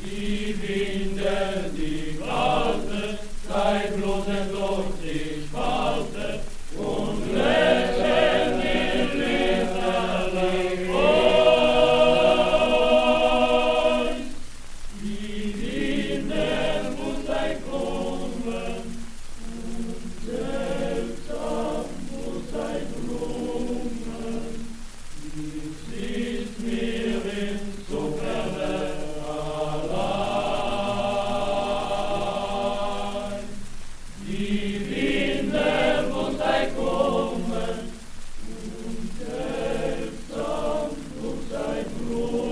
die Winde, die Warte, sei bloß endlich wahr. Lord.